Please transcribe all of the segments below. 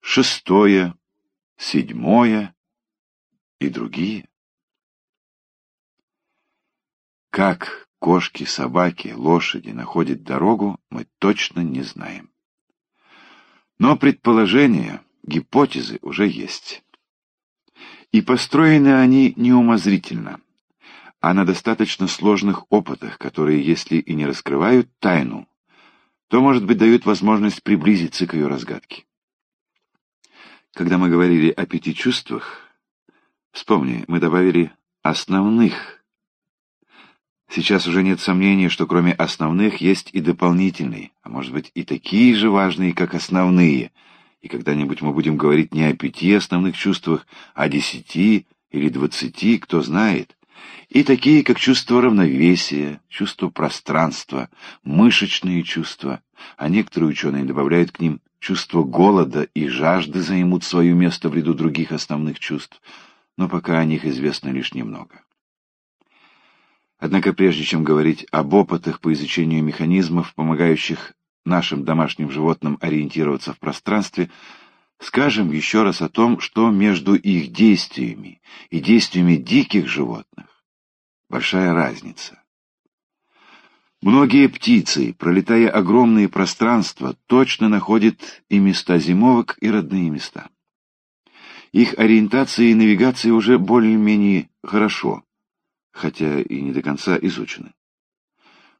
шестое, седьмое и другие. Как кошки, собаки, лошади находят дорогу, мы точно не знаем. Но предположения, гипотезы уже есть. И построены они неумозрительно, а на достаточно сложных опытах, которые, если и не раскрывают тайну, то, может быть, дают возможность приблизиться к ее разгадке. Когда мы говорили о пяти чувствах, вспомни, мы добавили «основных». Сейчас уже нет сомнений, что кроме основных есть и дополнительные, а может быть и такие же важные, как основные. И когда-нибудь мы будем говорить не о пяти основных чувствах, а о десяти или двадцати, кто знает. И такие, как чувство равновесия, чувство пространства, мышечные чувства, а некоторые ученые добавляют к ним чувство голода и жажды займут свое место в ряду других основных чувств, но пока о них известно лишь немного. Однако прежде чем говорить об опытах по изучению механизмов, помогающих нашим домашним животным ориентироваться в пространстве, скажем еще раз о том, что между их действиями и действиями диких животных большая разница. Многие птицы, пролетая огромные пространства, точно находят и места зимовок, и родные места. Их ориентация и навигация уже более-менее хорошо, хотя и не до конца изучены.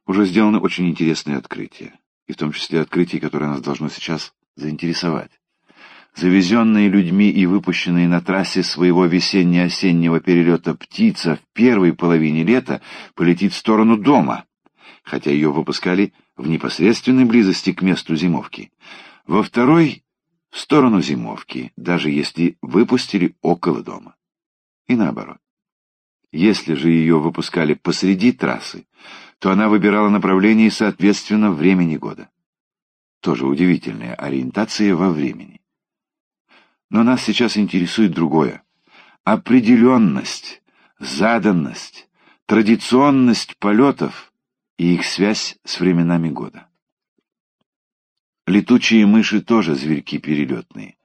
Уже сделаны очень интересные открытия, и в том числе открытия, которое нас должно сейчас заинтересовать. Завезенные людьми и выпущенные на трассе своего весенне-осеннего перелета птица в первой половине лета полетит в сторону дома — хотя ее выпускали в непосредственной близости к месту зимовки. Во второй — в сторону зимовки, даже если выпустили около дома. И наоборот. Если же ее выпускали посреди трассы, то она выбирала направление соответственно времени года. Тоже удивительная ориентация во времени. Но нас сейчас интересует другое. Определенность, заданность, традиционность полетов — и их связь с временами года. Летучие мыши тоже зверьки перелетные.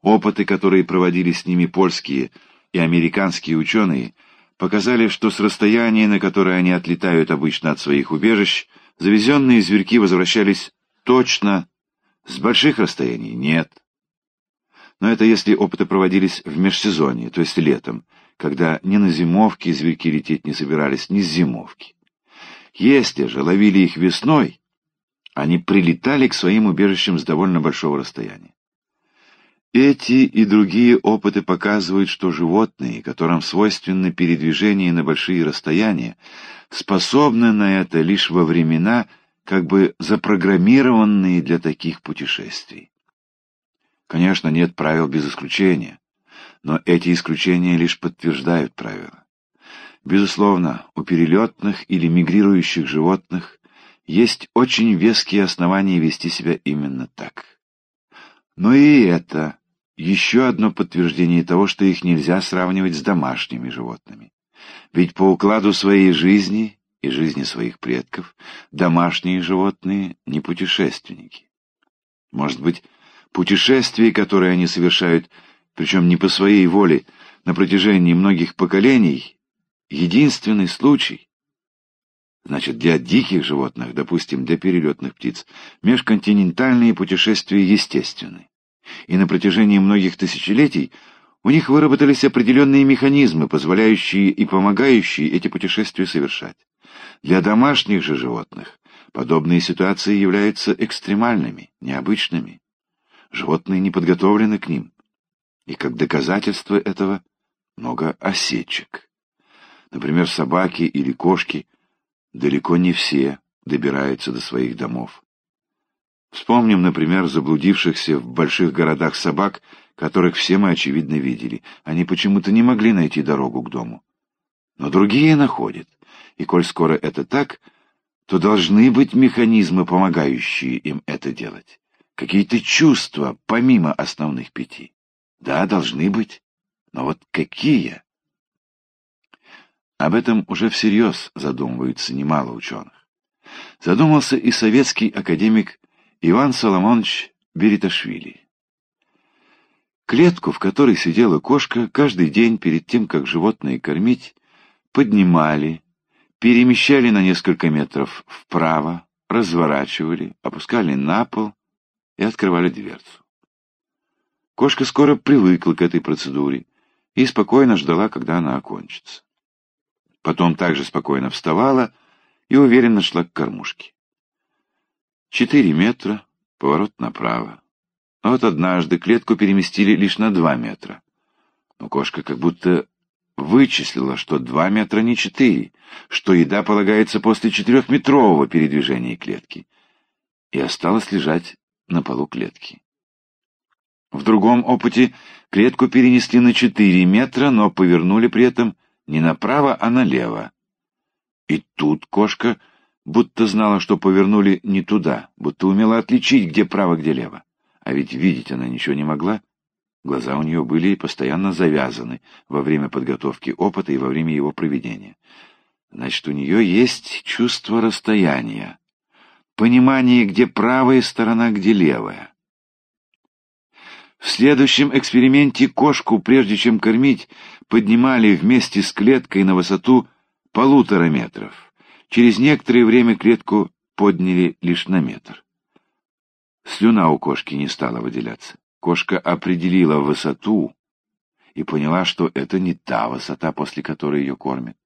Опыты, которые проводили с ними польские и американские ученые, показали, что с расстояния, на которое они отлетают обычно от своих убежищ, завезенные зверьки возвращались точно, с больших расстояний нет. Но это если опыты проводились в межсезонье, то есть летом, когда ни на зимовке зверьки лететь не собирались, ни с зимовки. Если же ловили их весной, они прилетали к своим убежищам с довольно большого расстояния. Эти и другие опыты показывают, что животные, которым свойственно передвижение на большие расстояния, способны на это лишь во времена, как бы запрограммированные для таких путешествий. Конечно, нет правил без исключения, но эти исключения лишь подтверждают правила. Безусловно, у перелетных или мигрирующих животных есть очень веские основания вести себя именно так. Но и это еще одно подтверждение того, что их нельзя сравнивать с домашними животными. Ведь по укладу своей жизни и жизни своих предков домашние животные не путешественники. Может быть, путешествия, которые они совершают, причем не по своей воле, на протяжении многих поколений, единственный случай. Значит, для диких животных, допустим, для перелетных птиц, межконтинентальные путешествия естественны. И на протяжении многих тысячелетий у них выработались определенные механизмы, позволяющие и помогающие эти путешествия совершать. Для домашних же животных подобные ситуации являются экстремальными, необычными. Животные не подготовлены к ним. И как доказательство этого много осечек. Например, собаки или кошки далеко не все добираются до своих домов. Вспомним, например, заблудившихся в больших городах собак, которых все мы, очевидно, видели. Они почему-то не могли найти дорогу к дому. Но другие находят. И коль скоро это так, то должны быть механизмы, помогающие им это делать. Какие-то чувства, помимо основных пяти. Да, должны быть. Но вот какие? Об этом уже всерьез задумываются немало ученых. Задумался и советский академик Иван Соломонович Бериташвили. Клетку, в которой сидела кошка, каждый день перед тем, как животное кормить, поднимали, перемещали на несколько метров вправо, разворачивали, опускали на пол и открывали дверцу. Кошка скоро привыкла к этой процедуре и спокойно ждала, когда она окончится. Потом также спокойно вставала и уверенно шла к кормушке. Четыре метра, поворот направо. Вот однажды клетку переместили лишь на два метра. Но кошка как будто вычислила, что два метра не четыре, что еда полагается после четырехметрового передвижения клетки, и осталась лежать на полу клетки. В другом опыте клетку перенесли на четыре метра, но повернули при этом не направо, а налево. И тут кошка будто знала, что повернули не туда, будто умела отличить, где право, где лево. А ведь видеть она ничего не могла. Глаза у нее были постоянно завязаны во время подготовки опыта и во время его проведения. Значит, у нее есть чувство расстояния, понимание, где правая сторона, где левая. В следующем эксперименте кошку, прежде чем кормить, поднимали вместе с клеткой на высоту полутора метров. Через некоторое время клетку подняли лишь на метр. Слюна у кошки не стала выделяться. Кошка определила высоту и поняла, что это не та высота, после которой ее кормят.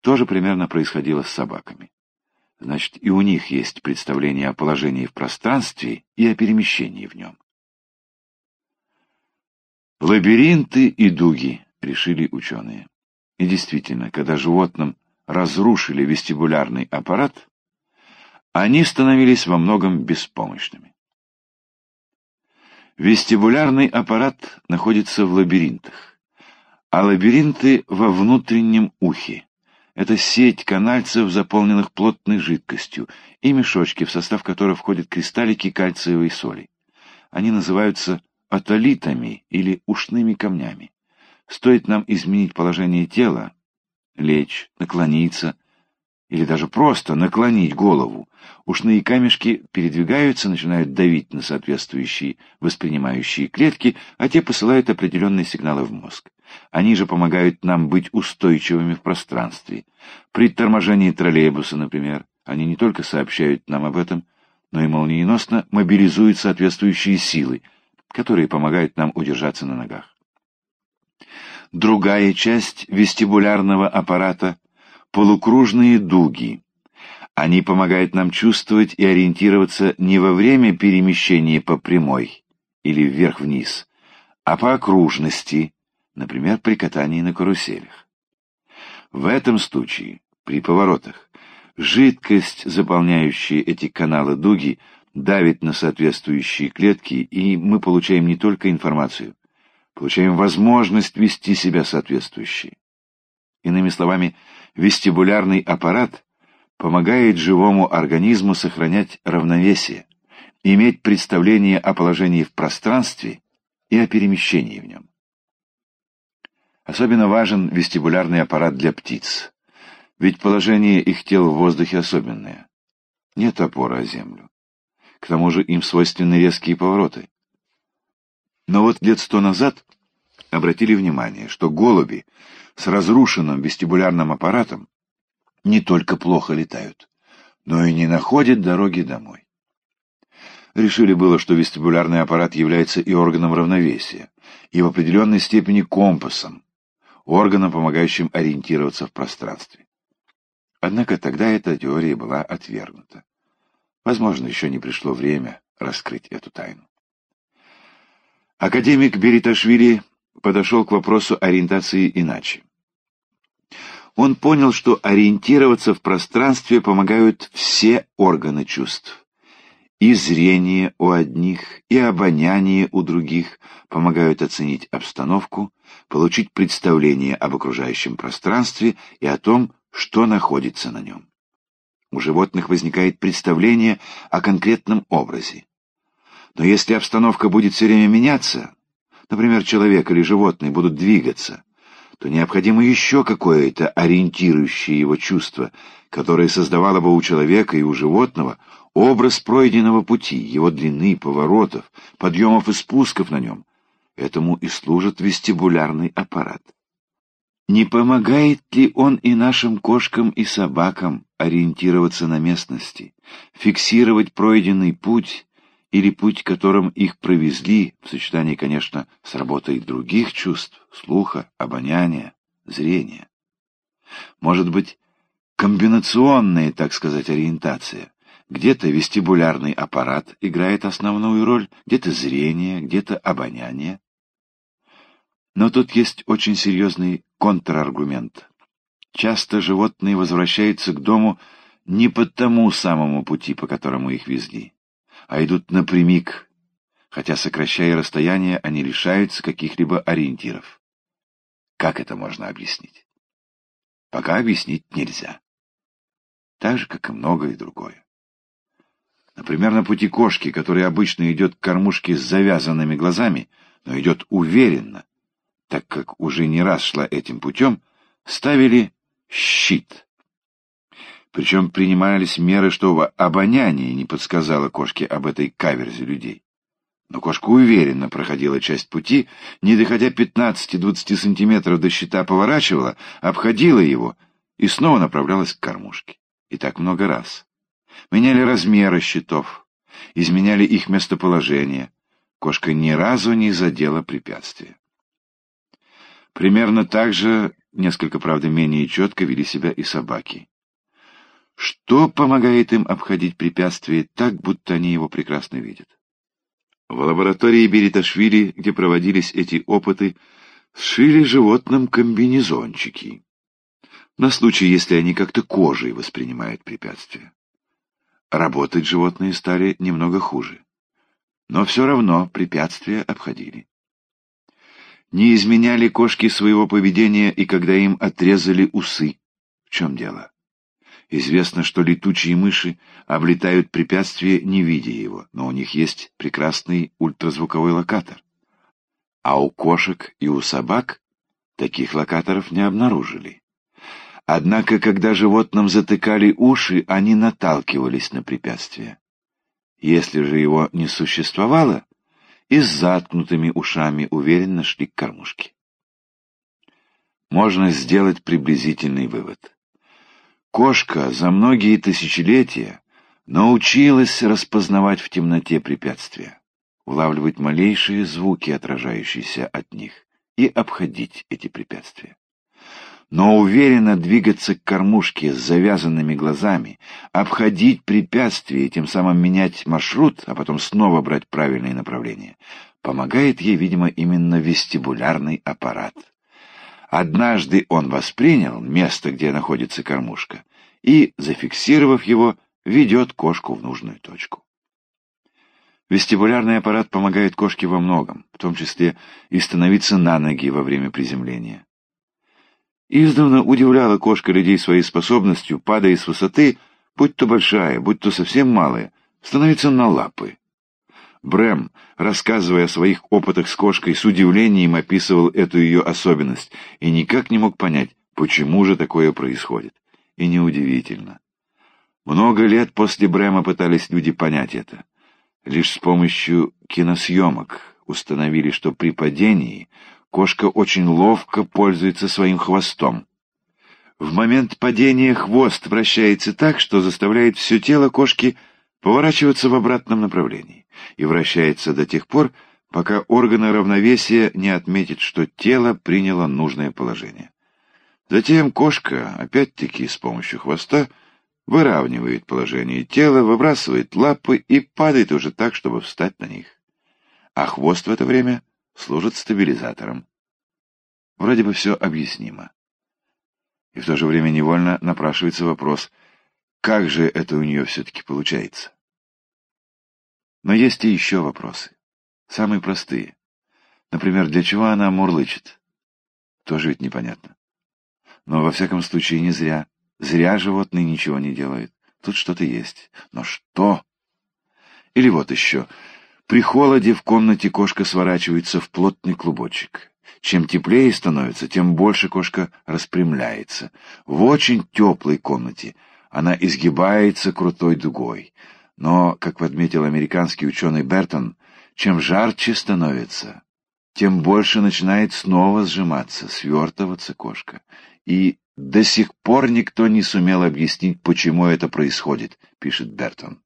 То же примерно происходило с собаками. Значит, и у них есть представление о положении в пространстве и о перемещении в нем. Лабиринты и дуги, решили ученые. И действительно, когда животным разрушили вестибулярный аппарат, они становились во многом беспомощными. Вестибулярный аппарат находится в лабиринтах, а лабиринты во внутреннем ухе. Это сеть канальцев, заполненных плотной жидкостью, и мешочки, в состав которых входят кристаллики кальциевой соли. Они называются атолитами или ушными камнями. Стоит нам изменить положение тела, лечь, наклониться, или даже просто наклонить голову, ушные камешки передвигаются, начинают давить на соответствующие воспринимающие клетки, а те посылают определенные сигналы в мозг. Они же помогают нам быть устойчивыми в пространстве. При торможении троллейбуса, например, они не только сообщают нам об этом, но и молниеносно мобилизуют соответствующие силы, которые помогают нам удержаться на ногах. Другая часть вестибулярного аппарата полукружные дуги. Они помогают нам чувствовать и ориентироваться не во время перемещения по прямой или вверх-вниз, а по окружности, например, при катании на каруселях. В этом случае, при поворотах, жидкость, заполняющая эти каналы дуги, давит на соответствующие клетки, и мы получаем не только информацию, получаем возможность вести себя соответствующе. Иными словами, вестибулярный аппарат помогает живому организму сохранять равновесие, иметь представление о положении в пространстве и о перемещении в нем. Особенно важен вестибулярный аппарат для птиц, ведь положение их тел в воздухе особенное. Нет опоры о землю. К тому же им свойственны резкие повороты. Но вот лет сто назад обратили внимание, что голуби с разрушенным вестибулярным аппаратом не только плохо летают, но и не находят дороги домой. Решили было, что вестибулярный аппарат является и органом равновесия, и в определенной степени компасом, органом, помогающим ориентироваться в пространстве. Однако тогда эта теория была отвергнута. Возможно, еще не пришло время раскрыть эту тайну. Академик Бериташвили подошел к вопросу ориентации иначе. Он понял, что ориентироваться в пространстве помогают все органы чувств. И зрение у одних, и обоняние у других помогают оценить обстановку, получить представление об окружающем пространстве и о том, что находится на нем. У животных возникает представление о конкретном образе. Но если обстановка будет все время меняться, например, человек или животное будут двигаться, то необходимо еще какое-то ориентирующее его чувство, которое создавало бы у человека и у животного образ пройденного пути, его длины, поворотов, подъемов и спусков на нем. Этому и служит вестибулярный аппарат. Не помогает ли он и нашим кошкам и собакам ориентироваться на местности, фиксировать пройденный путь или путь, которым их провезли, в сочетании, конечно, с работой других чувств, слуха, обоняния, зрения. Может быть, комбинационная, так сказать, ориентация. Где-то вестибулярный аппарат играет основную роль, где-то зрение, где-то обоняние. Но тут есть очень серьезный контраргумент. Часто животные возвращаются к дому не по тому самому пути, по которому их везли а идут напрямик, хотя, сокращая расстояние, они лишаются каких-либо ориентиров. Как это можно объяснить? Пока объяснить нельзя. Так же, как и многое другое. Например, на пути кошки, которая обычно идет к кормушке с завязанными глазами, но идет уверенно, так как уже не раз шла этим путем, ставили щит, причем принимались меры, чтобы обоняние не подсказало кошке об этой каверзе людей. Но кошка уверенно проходила часть пути, не доходя 15-20 сантиметров до щита поворачивала, обходила его и снова направлялась к кормушке. И так много раз. Меняли размеры щитов, изменяли их местоположение. Кошка ни разу не задела препятствия. Примерно так же, несколько, правда, менее четко вели себя и собаки. Что помогает им обходить препятствия так, будто они его прекрасно видят? В лаборатории Бериташвили, где проводились эти опыты, сшили животным комбинезончики. На случай, если они как-то кожей воспринимают препятствия. Работать животные стали немного хуже. Но все равно препятствия обходили. Не изменяли кошки своего поведения и когда им отрезали усы. В чем дело? Известно, что летучие мыши облетают препятствие, не видя его, но у них есть прекрасный ультразвуковой локатор. А у кошек и у собак таких локаторов не обнаружили. Однако, когда животным затыкали уши, они наталкивались на препятствие. Если же его не существовало, и с заткнутыми ушами уверенно шли к кормушке. Можно сделать приблизительный вывод. Кошка за многие тысячелетия научилась распознавать в темноте препятствия, улавливать малейшие звуки, отражающиеся от них, и обходить эти препятствия. Но уверенно двигаться к кормушке с завязанными глазами, обходить препятствия и тем самым менять маршрут, а потом снова брать правильное направление, помогает ей, видимо, именно вестибулярный аппарат. Однажды он воспринял место, где находится кормушка, и, зафиксировав его, ведет кошку в нужную точку. Вестибулярный аппарат помогает кошке во многом, в том числе и становиться на ноги во время приземления. Издавна удивляла кошка людей своей способностью, падая с высоты, будь то большая, будь то совсем малая, становиться на лапы. Брэм, рассказывая о своих опытах с кошкой, с удивлением описывал эту ее особенность и никак не мог понять, почему же такое происходит. И неудивительно. Много лет после Брэма пытались люди понять это. Лишь с помощью киносъемок установили, что при падении кошка очень ловко пользуется своим хвостом. В момент падения хвост вращается так, что заставляет все тело кошки поворачиваться в обратном направлении и вращается до тех пор, пока органы равновесия не отметят, что тело приняло нужное положение. Затем кошка, опять-таки с помощью хвоста, выравнивает положение тела, выбрасывает лапы и падает уже так, чтобы встать на них. А хвост в это время служит стабилизатором. Вроде бы все объяснимо. И в то же время невольно напрашивается вопрос, как же это у нее все-таки получается? Но есть и еще вопросы. Самые простые. Например, для чего она мурлычет? Тоже ведь непонятно. Но во всяком случае не зря. Зря животные ничего не делают. Тут что-то есть. Но что? Или вот еще. При холоде в комнате кошка сворачивается в плотный клубочек. Чем теплее становится, тем больше кошка распрямляется. В очень теплой комнате она изгибается крутой дугой. Но, как отметил американский ученый Бертон, чем жарче становится, тем больше начинает снова сжиматься, свертываться кошка. И до сих пор никто не сумел объяснить, почему это происходит, пишет Бертон.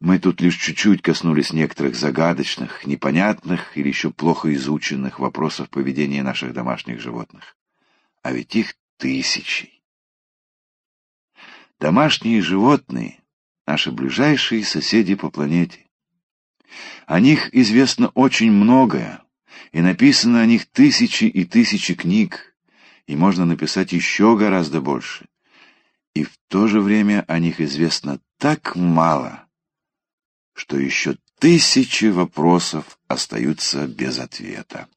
Мы тут лишь чуть-чуть коснулись некоторых загадочных, непонятных или еще плохо изученных вопросов поведения наших домашних животных. А ведь их тысячи. Домашние животные — наши ближайшие соседи по планете. О них известно очень многое, и написано о них тысячи и тысячи книг, и можно написать еще гораздо больше. И в то же время о них известно так мало — что еще тысячи вопросов остаются без ответа.